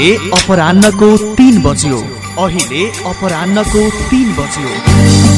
अपरान्नको तिन बज्यो। अहिले अपरान्नको तिन बज्यो।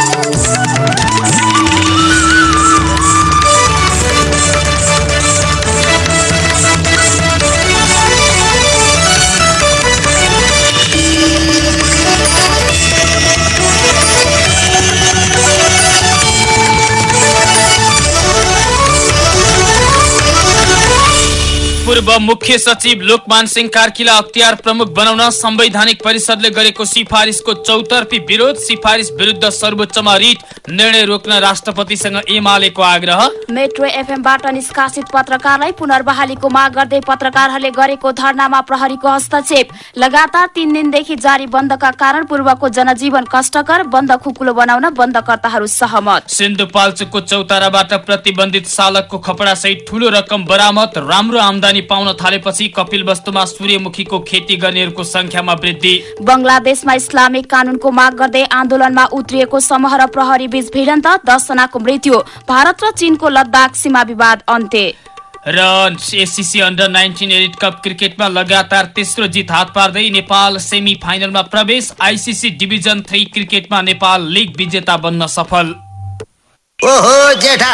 पूर्व मुख्य सचिव लोकमान सिंह कार्कीलाई अख्तियार प्रमुख बनाउन संवैधानिक परिषदले गरेको सिफारिसको चौतर्फी विरोध सिफारिस विरुद्ध सर्वोच्चमा रिट निर्णय रोक्न राष्ट्रपतिसँग एमालेको आग्रह। मेट्रो एफएमबाट निष्कासित पत्रकारलाई पुनर्बहालीको माग गर्दै पत्रकारहरूले गरेको धरनामा प्रहरीको हस्तक्षेप। लगातार तीन दिनदेखि जारी बन्दका कारण पूर्वको जनजीवन कष्टकर बन्द खुकुलो बनाउन बन्दकर्ताहरू सहमत। सिन्धुपाल्चोकको चौताराबाट प्रतिबन्धित चालकको खपडा सहित ठूलो रकम बरामद राम्रो आमदानी पाउन थालेपछि कपिल वस्तुमा सूर्यमुखीको खेती गर्नेहरूको संख्यामा वृद्धि। बङ्गलादेशमा इस्लामिक कानूनको माग गर्दै आन्दोलनमा उत्रिएको समूह र प्रहरी बीच भिडन्त दसजनाको मृत्यु भारत र चीनको लद्दाख सीमा विवाद अन्त्य। र ACC under nineteen elite cup क्रिकेटमा लगातार तेस्रो जित हात पार्दै नेपाल सेमी फाइनलमा प्रवेश आइसिसी डिभिजन थ्री क्रिकेटमा नेपाल लिग विजेता बन्न सफल। ओहो जेठा!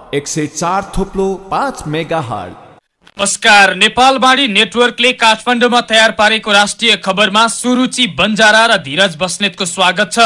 एक सय चार थोप्लो पाँच मेगा हल नमस्कार नेटवर्कले काठमाडौँमा तयार पारेको राष्ट्रिय खबरमा सुरुचि बन्जारा र धीरज बस्नेतको स्वागत छ।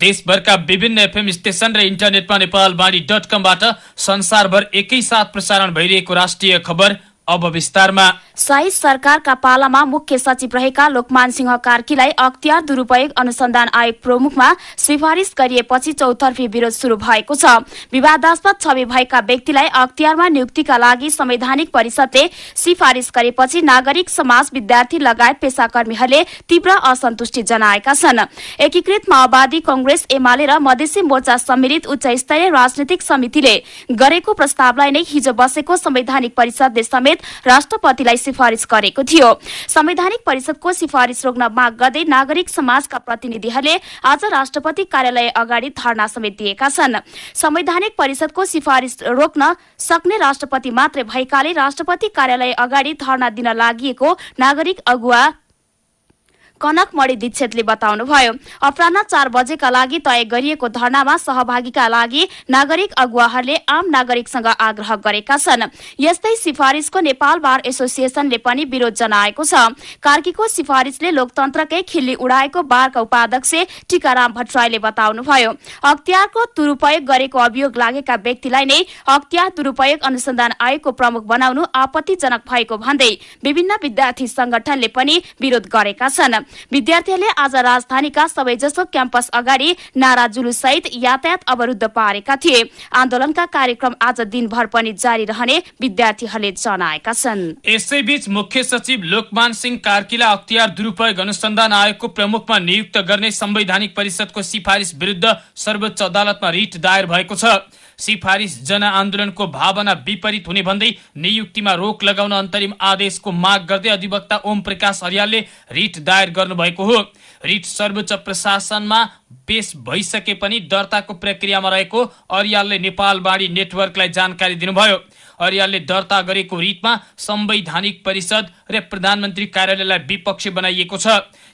देशभरका विभिन्न एफएम स्टेशन र इन्टरनेटमा नेपालवाणी डट कमबाट संसारभर एकैसाथ प्रसारण भइरहेको राष्ट्रिय खबर अब विस्तारमा शाही सरकारका पालामा मुख्य सचिव रहेका लोकमान सिंह कार्कीलाई अख्तियार दुरूपयोग अनुसन्धान आयोग प्रमुखमा सिफारिस गरिएपछि चौतर्फी विरोध शुरू भएको छ। विवादास्पद छवि भएका व्यक्तिलाई अख्तियारमा नियुक्तिका लागि संवैधानिक परिषदले सिफारिस गरेपछि नागरिक समाज विद्यार्थी लगायत पेसाकर्मीहरूले तीव्र असन्तुष्टि जनाएका छन्। एकीकृत माओवादी कंग्रेस एमाले र मधेसी मोर्चा सम्मिलित उच्च स्तरीय राजनीतिक समितिले गरेको प्रस्तावलाई नै हिजो बसेको संवैधानिक परिषदले समेत राष्ट्रपतिलाई सिफारिस गरेको थियो। संवैधानिक परिषदको सिफारिस रोक्न माग गर्दै नागरिक समाजका प्रतिनिधिहरूले आज राष्ट्रपति कार्यालय अगाडि धरना समेत दिएका छन्। संवैधानिक परिषदको सिफारिस रोक्न सक्ने राष्ट्रपति मात्रै भएकाले राष्ट्रपति कार्यालय अगाडि धरना दिन लागि नागरिक अगुवा कनकमणि दीक्षितले बताउनुभयो। अपराह चार बजेका लागि तय गरिएको धरनामा सहभागीका लागि नागरिक अगुवाहरूले आम नागरिकसँग आग्रह गरेका छन्। यस्तै सिफारिसको नेपाल बार एसोसिएसनले पनि विरोध जनाएको छ। कार्कीको सिफारिसले लोकतन्त्रकै खिल्ली उडाएको बारका उपाध्यक्ष टीकाराम भट्टराईले बताउनुभयो। अख्तियारको दुरूपयोग गरेको अभियोग लागेका व्यक्तिलाई नै अख्तियार दुरूपयोग अनुसन्धान आयोगको प्रमुख बनाउनु आपत्तिजनक भएको भन्दै विभिन्न विद्यार्थी संगठनले पनि विरोध गरेका छन्। विद्यार्थीहरूले आज राजधानीका सबैजसो क्याम्पस अगाडि नारा जुलुस सहित यातायात अवरुद्ध पारेका थिए। आन्दोलनका कार्यक्रम आज दिनभर पनि जारी रहने विद्यार्थीहरूले जनाएका छन्। यसैबीच मुख्य सचिव लोकमान सिंह कार्कीलाई अख्तियार दुरूपयोग अनुसन्धान आयोगको प्रमुखमा नियुक्त गर्ने संवैधानिक परिषदको सिफारिस विरुद्ध सर्वोच्च अदालतमा रिट दायर भएको छ। सिफारिस जनआन्दोलनको भावना विपरीत हुने भन्दै नियुक्तिमा रोक लगाउन अन्तरिम आदेशको माग गर्दै अधिवक्ता ओम प्रकाश हरियालले रिट दायर गर्नुभएको हो। रिट सर्वोच्च प्रशासनमा पेश भइसके पनि दर्ताको प्रक्रियामा रहेको अरियालले नेपाल बाढी नेटवर्कलाई जानकारी दिनुभयो। अरियालले दर्ता गरेको रिटमा संवैधानिक परिषद र प्रधानमन्त्री कार्यालयलाई विपक्षी बनाइएको छ।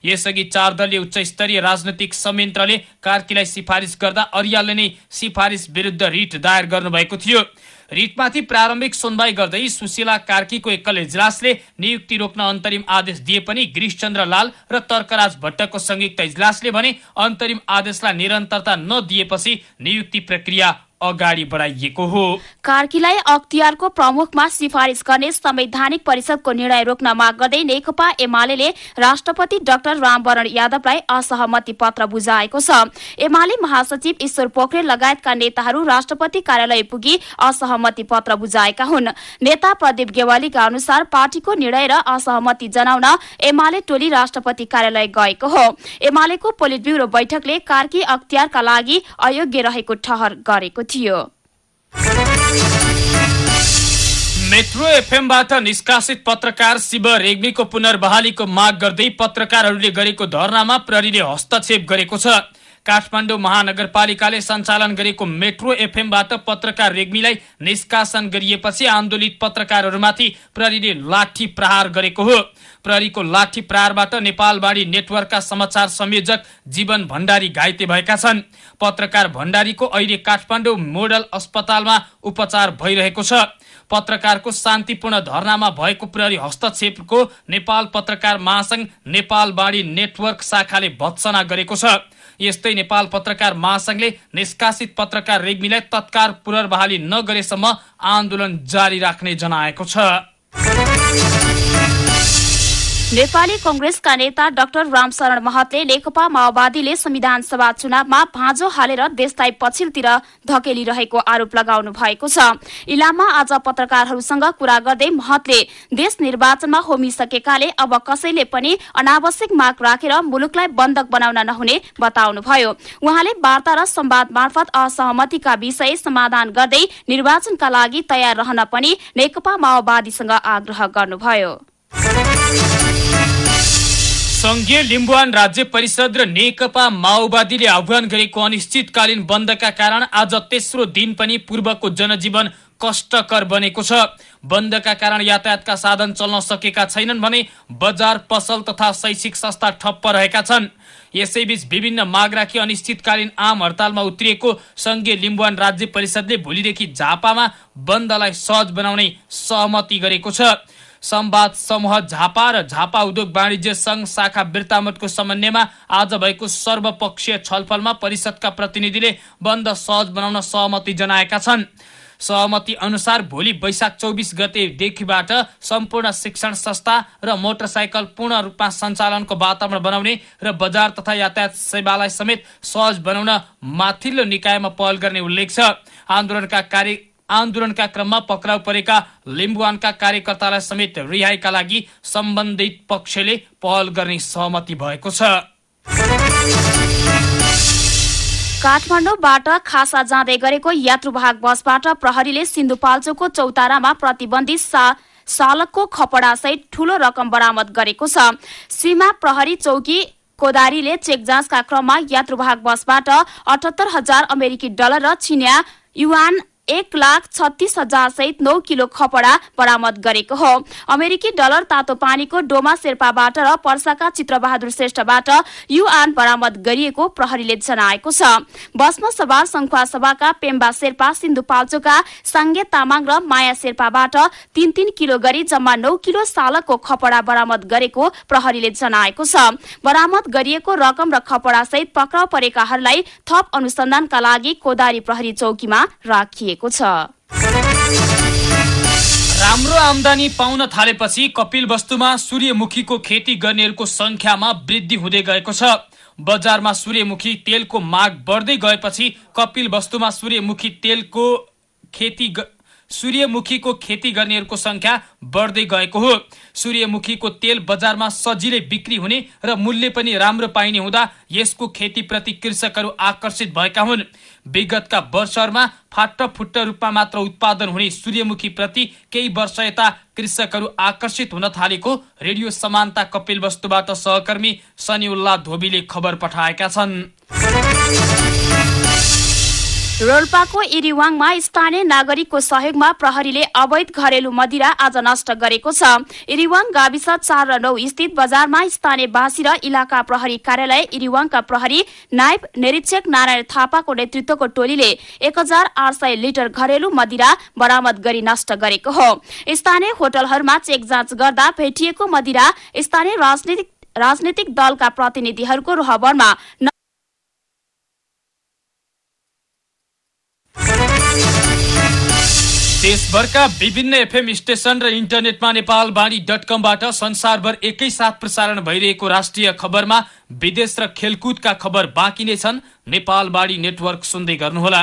यसअघि चार दलीय उच्च स्तरीय राजनैतिक संयन्त्रले कार्कीलाई सिफारिस गर्दा अरियालले नै सिफारिस विरुद्ध रिट दायर गर्नुभएको थियो। रिटमाथि प्रारम्भिक सुनवाई गर्दै सुशीला कार्कीको एकल इजलासले नियुक्ति रोक्न अन्तरिम आदेश दिए पनि गिरिशचन्द्र लाल र तर्कराज भट्टको संयुक्त इजलासले भने अन्तरिम आदेशलाई निरन्तरता नदिएपछि नियुक्ति प्रक्रिया अगाडि बढाइएको हो। कार्कीलाई अख्तियारको प्रमुखमा सिफारिस गर्ने संवैधानिक परिषदको निर्णय रोक्न माग गर्दै नेकपा एमाले राष्ट्रपति डाक्टर रामवरण यादवलाई असहमति पत्र बुझाएको छ। एमाले महासचिव ईश्वर पोखरेल लगायतका नेताहरू राष्ट्रपति कार्यालय पुगी असहमति पत्र बुझाएका हुन्। नेता प्रदीप गेवालीका अनुसार पार्टीको निर्णय र असहमति जनाउन एमाले टोली राष्ट्रपति कार्यालय गएको हो। एमालेको पोलिट ब्युरो बैठकले कार्की अख्तियारका लागि अयोग्य रहेको ठहर गरेको थियो। मेट्रो एफएमबाट निष्कासित पत्रकार शिव रेग्मीको पुनर्बहालीको माग गर्दै पत्रकारहरूले गरेको धरनामा प्रहरीले हस्तक्षेप गरेको छ। काठमाडौँ महानगरपालिकाले सञ्चालन गरेको मेट्रो एफएमबाट पत्रकार रेग्मीलाई निष्कासन गरिएपछि आन्दोलित पत्रकारहरूमाथि प्रहरीले लाठी प्रहार गरेको हो। प्रहरीको लाठी प्रहारबाट नेपालवाणी नेटवर्कका समाचार संयोजक जीवन भण्डारी घाइते भएका छन्। पत्रकार भण्डारीको अहिले काठमाडौँ मोडल अस्पतालमा उपचार भइरहेको छ। पत्रकारको शान्तिपूर्ण धरनामा भएको प्रहरी हस्तक्षेपको नेपाल पत्रकार महासंघ नेपालवाणी नेटवर्क शाखाले भत्सना गरेको छ। यस्तै नेपाल पत्रकार महासंघले निष्कासित पत्रकार रेग्मीलाई तत्काल पुनर्बहाली नगरेसम्म आन्दोलन जारी राख्ने जनाएको छ। नेपाली कंग्रेसका नेता डाक्टर रामशरण महतले नेकपा माओवादीले संविधान सभा चुनावमा भाँजो हालेर देशलाई पछिल्तिर धकेलिरहेको आरोप लगाउनु भएको छ। इलाममा आज पत्रकारहरूसँग कुरा गर्दै महतले देश निर्वाचनमा होमिसकेकाले अब कसैले पनि अनावश्यक माग राखेर मुलुकलाई बन्धक बनाउन नहुने बताउनुभयो। उहाँले वार्ता र संवाद मार्फत असहमतिका विषय समाधान गर्दै निर्वाचनका लागि तयार रहन पनि नेकपा माओवादीसँग आग्रह गर्नुभयो। संघीय लिम्बुवान राज्य परिषद र नेकपा माओवादीले आह्वान गरेको अनिश्चितकालीन बन्दका कारण आज तेस्रो दिन पनि पूर्वको जनजीवन कष्टकर बनेको छ। बन्दका कारण यातायातका साधन चल्न सकेका छैनन् भने बजार पसल तथा शैक्षिक संस्था ठप्प रहेका छन्। यसैबीच विभिन्न माग राखी अनिश्चितकालीन आम हडतालमा उत्रिएको संघीय लिम्बुवान राज्य परिषदले भोलिदेखि झापामा बन्दलाई सहज बनाउने सहमति गरेको छ। संवाद समूह झापा र झापा उद्योग वाणिज्य संघ शाखा वृत्तामतको समन्वयमा आज भएको सर्वपक्षीय छलफलमा परिषदका प्रतिनिधिले बन्द सहज बनाउन सहमति जनाएका छन्। सहमति अनुसार भोलि वैशाख चौबिस गतेदेखिबाट सम्पूर्ण शिक्षण संस्था र मोटरसाइकल पूर्ण रूपमा सञ्चालनको वातावरण बनाउने र बजार तथा यातायात सेवालाई समेत सहज बनाउन माथिल्लो निकायमा पहल गर्ने उल्लेख छ। आन्दोलनका कार्य आन्दोलनका क्रममा पक्राउ परेका लिम्बुवानका कार्यकर्तालाई समेत रिहाईका लागि सम्बन्धित पक्षले पहल गर्ने सहमति भएको छ। काठमाडौँबाट खासा जाँदै गरेको यात्रुवाहक बसबाट प्रहरीले सिन्धुपाल्चोकको चौतारामा प्रतिबन्धित सा चालकको खपडासहित ठूलो रकम बरामद गरेको छ। सीमा प्रहरी चौकी कोदारीले चेक जाँचका क्रममा यात्रुवाहक बसबाट अठहत्तर हजार अमेरिकी डलर र चिनिया युवान एक लाख छत्तीस हजार सहित नौ किलो खपडा बरामद गरेको हो। अमेरिकी डलर तातो पानीको डोमा शेर्पाबाट र पर्साका चित्रबहादुर श्रेष्ठबाट युआन बरामद गरिएको प्रहरीले जनाएको छ। बसमा सवार संखुवा सभाका पेम्बा शेर्पा सिन्धुपाल्चोका साङ्गे तामाङ र माया शेर्पाबाट तीन तीन किलो गरी जम्मा नौ किलो सालकको खपडा बरामद गरेको प्रहरीले जनाएको छ। बरामद गरिएको रकम र खपडा सहित पक्राउ परेकाहरूलाई थप अनुसन्धानका लागि कोदारी प्रहरी चौकीमा राखिएको छ। राम्रो आमदानी पाउन थालेपछि कपिल वस्तुमा सूर्यमुखीको खेती गर्नेहरूको संख्यामा वृद्धि हुँदै गएको छ। बजारमा सूर्यमुखी तेलको माग बढ्दै गएपछि कपिल वस्तुमा सूर्यमुखी तेलको खेती सूर्यमुखीको खेती गर्नेहरूको संख्या बढ्दै गएको हो। सूर्यमुखीको तेल बजारमा सजिलै बिक्री हुने र मूल्य पनि राम्रो पाइने हुँदा यसको खेतीप्रति कृषकहरू आकर्षित भएका हुन्। विगतका वर्षहरूमा फाटफुट्ट रूपमा मात्र उत्पादन हुने सूर्यमुखी प्रति केही वर्ष यता कृषकहरू आकर्षित हुन थालेको रेडियो समानता कपिल वस्तुबाट सहकर्मी सनिउल्ला धोबीले खबर पठाएका छन्। रोल्पाको इरिवाङमा स्थानीय नागरिकको सहयोगमा प्रहरीले अवैध घरेलु मदिरा आज नष्ट गरेको छ। इरिवाङ गाविस चार र नौ स्थित बजारमा स्थानीय बासी र इलाका प्रहरी कार्यालय इरिवाङका प्रहरी नायब निरीक्षक नारायण थापाको नेतृत्वको टोलीले एक हजार आठ सय लिटर घरेलु मदिरा बरामद गरी नष्ट गरेको हो। स्थानीय होटलहरूमा चेक जाँच गर्दा भेटिएको मदिरा स्थानीय राजनीतिक राजनीतिक दलका प्रतिनिधिहरूको रहबरमा देशभरका विभिन्न एफएम स्टेशन र इन्टरनेटमा नेपाल बाणी डट कमबाट संसारभर एकैसाथ प्रसारण भइरहेको राष्ट्रिय खबरमा विदेश र खेलकुदका खबर बाँकी नै छन्। नेपाल बाणी नेटवर्क सुन्दै गर्नुहोला।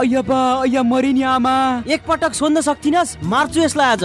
अय्या मरिनी आमा। एकपटक सोध्न सक्थिन मार्छु यसलाई आज।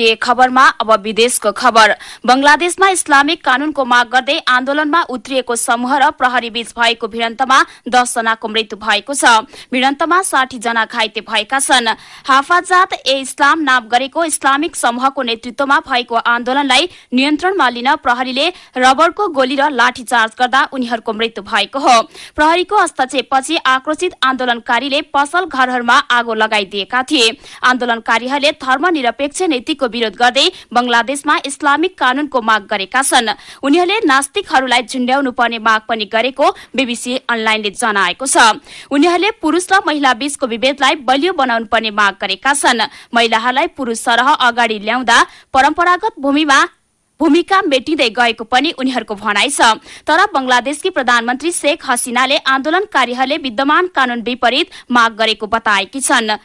राष्ट्रिय खबरमा अब विदेशको खबर। बंगलादेशमा इस्लामिक कानूनको माग गर्दै आन्दोलनमा उत्रिएको समूह र प्रहरी बीच भएको भिडन्तमा दस जनाको मृत्यु भएको छ। भिडन्तमा साठी जना घाइते भएका छन्। हाफाजात ए इस्लाम नाम गरेको इस्लामिक समूहको नेतृत्वमा भएको आन्दोलनलाई नियन्त्रणमा लिन प्रहरीले रबरको गोली र लाठीचार्ज गर्दा उनीहरूको मृत्यु भएको हो। प्रहरीको हस्तक्षेपपछि आक्रोशित आन्दोलनकारीले पसल घरहरूमा आगो लगाइदिएका थिए। आन्दोलनकारीहरूले धर्मनिरपेक्ष नीतिको विरोध गर्दै बंगलादेशमा इस्लामिक कानूनको माग गरेका छन्। उनीहरूले नास्तिकहरूलाई झुण्ड्याउनु पर्ने माग पनि गरेको बीबीसी अनलाइनले जनाएको छ। उनीहरूले पुरूष र महिला बीचको विभेदलाई बलियो बनाउनु पर्ने माग गरेका छन्। महिलाहरूलाई पुरूष सरह अगाडि ल्याउँदा परम्परागत भूमिमा भूमिका मेटिँदै गएको पनि उनीहरूको भनाइ छ। तर बंगलादेशकी प्रधानमन्त्री शेख हसिनाले आन्दोलनकारीहरूले विद्यमान कानून विपरीत माग गरेको बताएकी छन्।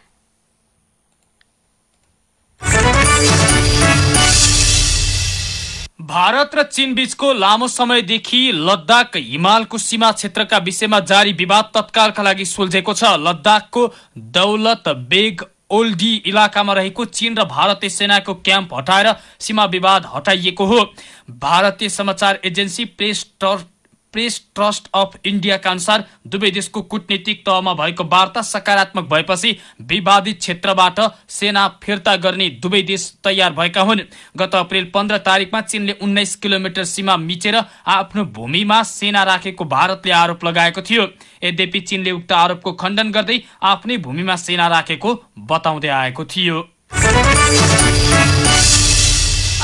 भारत र चीन बीचको लामो समयदेखि लद्दाख हिमालको सीमा क्षेत्रका विषयमा जारी विवाद तत्कालका लागि सुल्झेको छ। लद्दाखको दौलत बेग ओल्डी इलाकामा रहेको चीन र भारतीय सेनाको क्याम्प हटाएर सीमा विवाद हटाइएको हो। भारतीय समाचार एजेन्सी प्रेस टर- प्रेस ट्रस्ट अफ इन्डियाका अनुसार दुवै देशको कूटनीतिक तहमा भएको वार्ता सकारात्मक भएपछि विवादित क्षेत्रबाट सेना फिर्ता गर्ने दुवै देश तयार भएका हुन्। गत अप्रेल पन्ध्र तारिकमा चीनले उन्नाइस किलोमिटर सीमा मिचेर आफ्नो भूमिमा सेना राखेको भारतले आरोप लगाएको थियो। यद्यपि चीनले उक्त आरोपको खण्डन गर्दै आफ्नै भूमिमा सेना राखेको बताउँदै आएको थियो।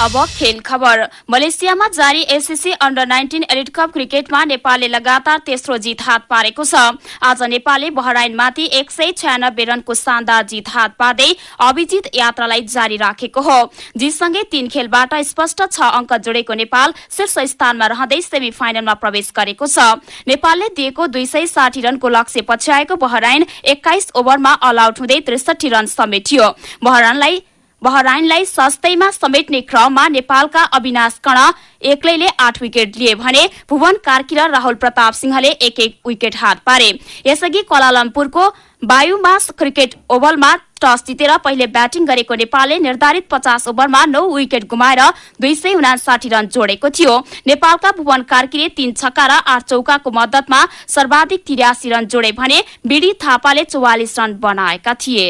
अब खेल खबर। मलेसियामा जारी ACC under nineteen elite cup क्रिकेटमा नेपालले लगातार तेस्रो जित हात पारेको छ। आज नेपालले बहराइनमाथि एक सय छयानब्बे रनको शानदार जित हात पार्दै अभिजित यात्रालाई जारी राखेको हो। जितसँगै तीन खेलबाट स्पष्ट छ अङ्क जोडेको नेपाल शीर्ष स्थानमा रहँदै सेमी फाइनलमा प्रवेश गरेको छ। नेपालले दिएको दुई सय साठी रनको लक्ष्य पछ्याएको बहराइन एक्काइस ओभरमा अल आउट हुँदै त्रिसठी रन समेटियो। बहराइनलाई बहराइनलाई सस्तैमा समेट्ने क्रममा नेपालका अविनाश कर्ण एक्लैले आठ विकेट लिए भने भुवन कार्की र राहुल प्रताप सिंहले एक एक विकेट हात पारे। यसअघि कोलालम्पुरको वायुमास क्रिकेट ओभलमा टस जितेर पहिले ब्याटिङ गरेको नेपालले निर्धारित पचास ओभरमा नौ विकेट गुमाएर दुई सय उनासाठी रन जोडेको थियो। नेपालका भुवन कार्कीले तीन छक्का र आठ चौकाको मद्दतमा सर्वाधिक तिरासी रन जोडे भने बिडी थापाले चौवालिस रन बनाएका थिए।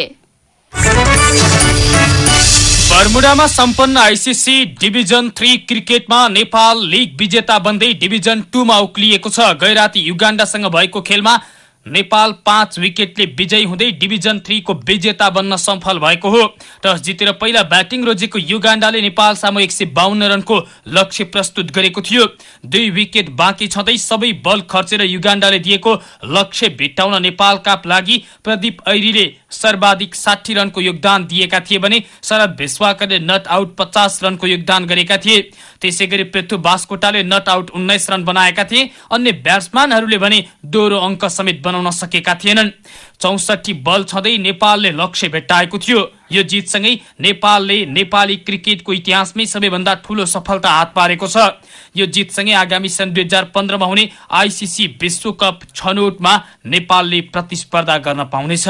बर्मुडामा सम्पन्न आइसिसी डिभिजन थ्री क्रिकेटमा नेपाल लिग विजेता बन्दै डिभिजन टूमा उक्लिएको छ। गैराती युगाण्डासँग भएको खेलमा नेपाल पाँच विकेटले विजयी हुँदै डिभिजन थ्रीको विजेता बन्न सफल भएको हो। टस जितेर पहिला ब्याटिङ रोजेको युगाण्डाले नेपाल सामु एक सय बाहन्न रनको लक्ष्य प्रस्तुत गरेको थियो। दुई विकेट बाँकी छँदै सबै बल खर्चेर युगाण्डाले दिएको लक्ष्य भिट्टाउन नेपालका लागि प्रदीप ऐरीले सर्वाधिक साठी रनको योगदान दिएका थिए भने शरद भेस्वाकरले नट आउट पचास रनको योगदान गरेका थिए। त्यसै गरी पृथ्वी बास्कोटाले नट आउट उन्नाइस रन बनाएका थिए। अन्य ब्याट्सम्यानहरूले भने दोहोरो अङ्क समेत बनाउन सकेका थिएनन्। चौसठी बल छँदै नेपालले लक्ष्य भेट्टाएको थियो। यो जितसँगै नेपालले नेपाली क्रिकेटको इतिहासमै सबैभन्दा ठूलो सफलता हात पारेको छ। यो जितसँगै आगामी सन् दुई हजार पन्ध्रमा हुने आइसिसी विश्वकप छनौटमा नेपालले प्रतिस्पर्धा गर्न पाउनेछ।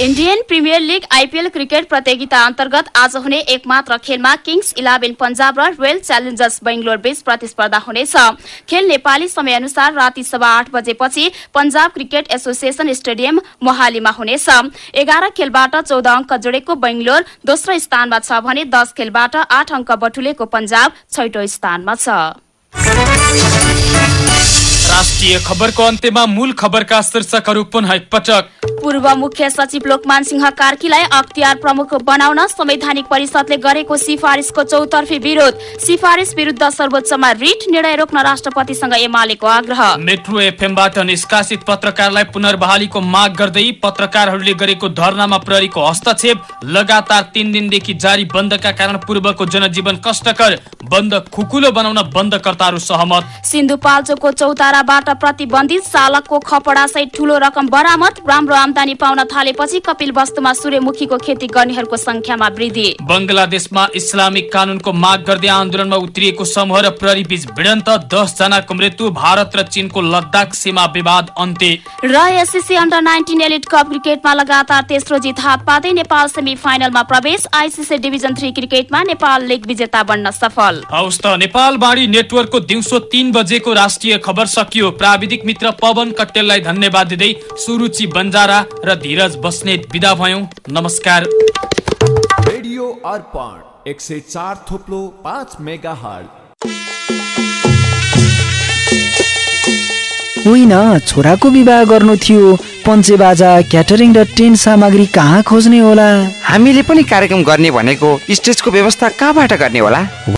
Indian Premier League IPL cricket प्रतियोगिता अन्तर्गत आज हुने एकमात्र खेलमा किङ्स इलेभेन पन्जाब र रोयल च्यालेन्जर्स बेङ्गलोर बीच प्रतिस्पर्धा हुनेछ। खेल नेपाली समयअनुसार राति सभा आठ बजेपछि पन्जाब क्रिकेट एसोसिएसन स्टेडियम मोहालीमा हुनेछ। एघार खेलबाट चौध अङ्क जोडेको बेङ्गलोर दोस्रो स्थानमा छ भने दस खेलबाट आठ अङ्क बटुलेको पन्जाब छैटौं स्थानमा छ। राष्ट्रिय खबरको अन्त्यमा मूल खबरका शीर्षकहरू पुनः एकपटक। पूर्व मुख्य सचिव लोकमान सिंह कार्कीलाई अख्तियार प्रमुख बनाउन संवैधानिक परिषदले गरेको सिफारिसको चौतर्फी विरोध। सिफारिस विरुद्ध सर्वोच्चमा रिट निर्णय रोक्न राष्ट्रपतिसँग एमालेको आग्रह। मेट्रो एफएमबाट निष्कासित पत्रकारलाई पुनर्बहालीको माग गर्दै पत्रकारहरूले गरेको धरनामा प्रहरीको हस्तक्षेप लगातार तीन दिनदेखि जारी बन्दका कारण पूर्वको जनजीवन कष्टकर बन्द खुकुलो बनाउन बन्दकर्ताहरू सहमत। सिन्धुपाल्चोकको चौताराबाट प्रतिबन्धित चालकको खपडा सहित ठूलो रकम बरामद राम्रो आमदानी पाउन थालेपछि कपिल वस्तुमा सूर्यमुखीको खेती गर्नेहरूको संख्यामा वृद्धि। बङ्गलादेशमा इस्लामिक कानूनको माग गर्दै आन्दोलनमा उत्रिएको समूह र प्रहरी बीच भिडन्त दस जनाको मृत्यु भारत र चीनको लद्दाख सीमा विवाद अन्त्य। र ACC under nineteen elite cup क्रिकेटमा लगातार तेस्रो जित हात पार्दै नेपाल सेमी फाइनलमा प्रवेश आइसिसी डिभिजन थ्री क्रिकेटमा नेपाल लिग विजेता बन्न सफल। हौस् त नेपाल बाढी नेटवर्कको दिउँसो तीन बजेको राष्ट्रिय खबर सकियो। प्राविधिक मित्र पवन कट्टेललाई धन्यवाद दिँदै सुरुचि बन्जारा र धीरज बस्नेत विदा भयौँ। नमस्कार। रेडियो अर्पण एक सय चार थोप्लो पाँच मेगा होइन छोराको विवाह गर्नु थियो। पञ्चे बाजा क्याटरिङ र टेन्ट सामग्री कहाँ खोज्ने होला? हामीले पनि कार्यक्रम गर्ने भनेको स्टेजको व्यवस्था कहाँबाट गर्ने होला?